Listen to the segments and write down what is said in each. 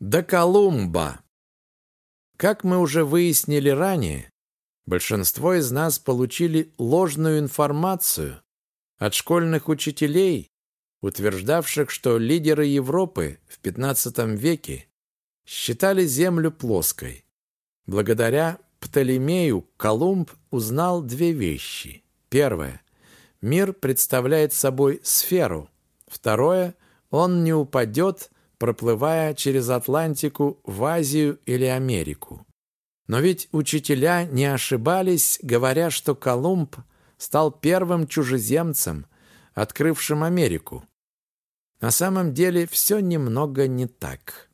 До Колумба. Как мы уже выяснили ранее, большинство из нас получили ложную информацию от школьных учителей, утверждавших, что лидеры Европы в XV веке считали Землю плоской. Благодаря Птолемею Колумб узнал две вещи. Первое. Мир представляет собой сферу. Второе. Он не упадет проплывая через Атлантику в Азию или Америку. Но ведь учителя не ошибались, говоря, что Колумб стал первым чужеземцем, открывшим Америку. На самом деле все немного не так.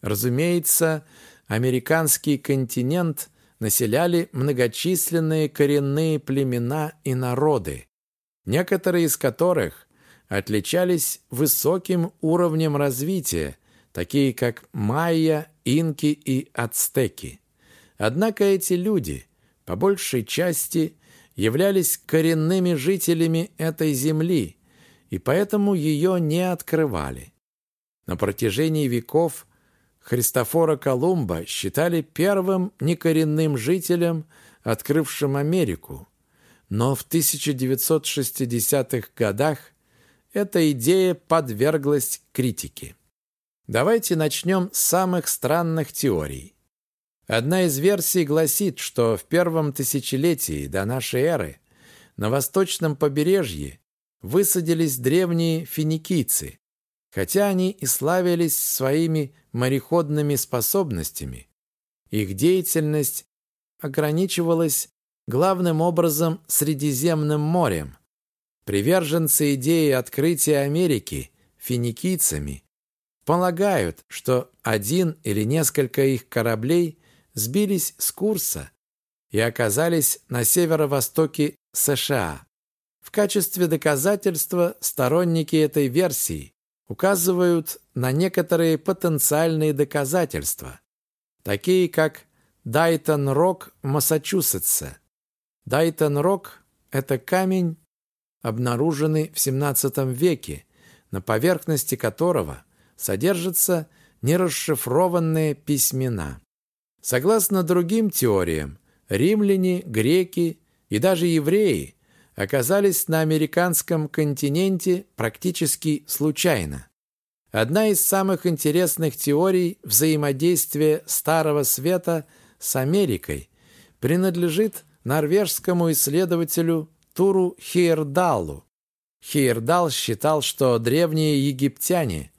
Разумеется, американский континент населяли многочисленные коренные племена и народы, некоторые из которых отличались высоким уровнем развития, такие как майя, инки и ацтеки. Однако эти люди, по большей части, являлись коренными жителями этой земли, и поэтому ее не открывали. На протяжении веков Христофора Колумба считали первым некоренным жителем, открывшим Америку. Но в 1960-х годах эта идея подверглась критике. Давайте начнем с самых странных теорий. Одна из версий гласит, что в первом тысячелетии до нашей эры на восточном побережье высадились древние финикийцы, хотя они и славились своими мореходными способностями. Их деятельность ограничивалась главным образом Средиземным морем, Приверженцы идеи открытия Америки финикийцами полагают, что один или несколько их кораблей сбились с курса и оказались на северо-востоке США. В качестве доказательства сторонники этой версии указывают на некоторые потенциальные доказательства, такие как Дайтон-Рок Массачусетса. Дайтон-Рок – это камень, обнаруженный в XVII веке, на поверхности которого содержатся нерасшифрованные письмена. Согласно другим теориям, римляне, греки и даже евреи оказались на американском континенте практически случайно. Одна из самых интересных теорий взаимодействия Старого Света с Америкой принадлежит норвежскому исследователю Туру Хейердалу. Хейердал считал, что древние египтяне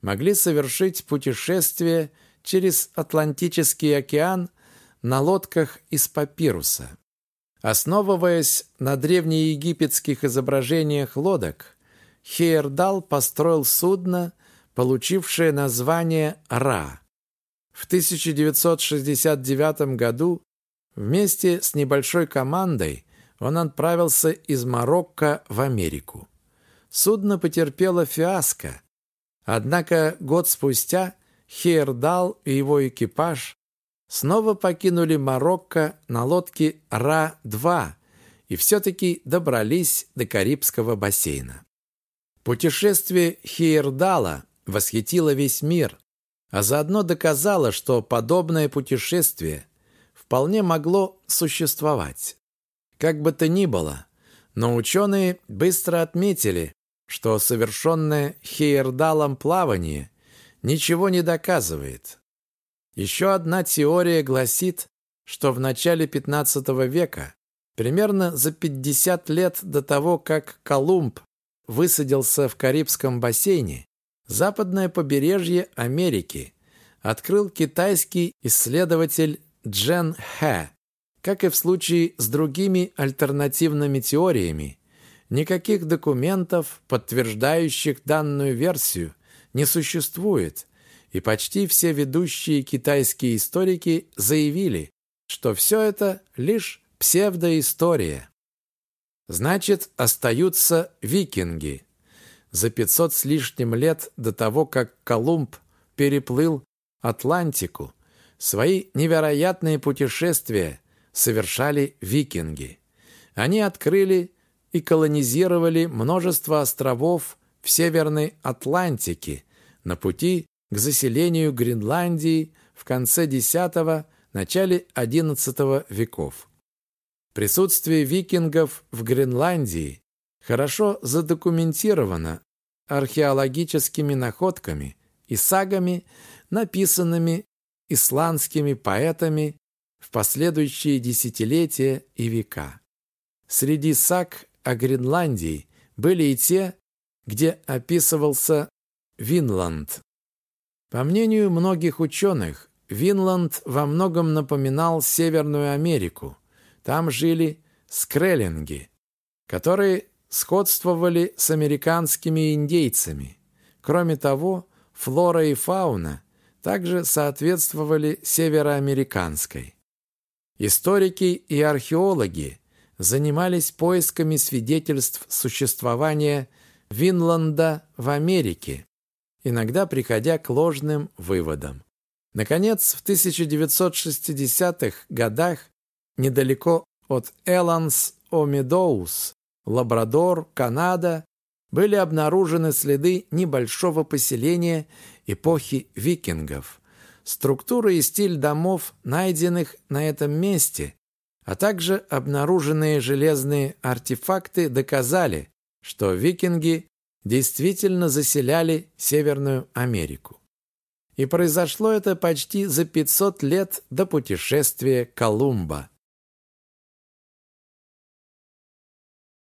могли совершить путешествие через Атлантический океан на лодках из папируса. Основываясь на древнеегипетских изображениях лодок, Хейердал построил судно, получившее название «Ра». В 1969 году вместе с небольшой командой он отправился из Марокко в Америку. Судно потерпело фиаско. Однако год спустя Хейердал и его экипаж снова покинули Марокко на лодке Ра-2 и все-таки добрались до Карибского бассейна. Путешествие Хейердала восхитило весь мир, а заодно доказало, что подобное путешествие вполне могло существовать. Как бы то ни было, но ученые быстро отметили, что совершенное Хейердалом плавание ничего не доказывает. Еще одна теория гласит, что в начале XV века, примерно за 50 лет до того, как Колумб высадился в Карибском бассейне, западное побережье Америки открыл китайский исследователь Джен Хэ. Как и в случае с другими альтернативными теориями, никаких документов, подтверждающих данную версию, не существует, и почти все ведущие китайские историки заявили, что все это лишь псевдоистория. Значит, остаются викинги. За 500 с лишним лет до того, как Колумб переплыл Атлантику, свои невероятные путешествия совершали викинги. Они открыли и колонизировали множество островов в Северной Атлантике на пути к заселению Гренландии в конце X – начале XI веков. Присутствие викингов в Гренландии хорошо задокументировано археологическими находками и сагами, написанными исландскими поэтами в последующие десятилетия и века. Среди саг о Гренландии были и те, где описывался Винланд. По мнению многих ученых, Винланд во многом напоминал Северную Америку. Там жили скреллинги, которые сходствовали с американскими индейцами. Кроме того, флора и фауна также соответствовали североамериканской. Историки и археологи занимались поисками свидетельств существования Винланда в Америке, иногда приходя к ложным выводам. Наконец, в 1960-х годах недалеко от Эланс-О-Медоуз, Лабрадор, Канада, были обнаружены следы небольшого поселения эпохи викингов. Структура и стиль домов, найденных на этом месте, а также обнаруженные железные артефакты доказали, что викинги действительно заселяли Северную Америку. И произошло это почти за 500 лет до путешествия Колумба.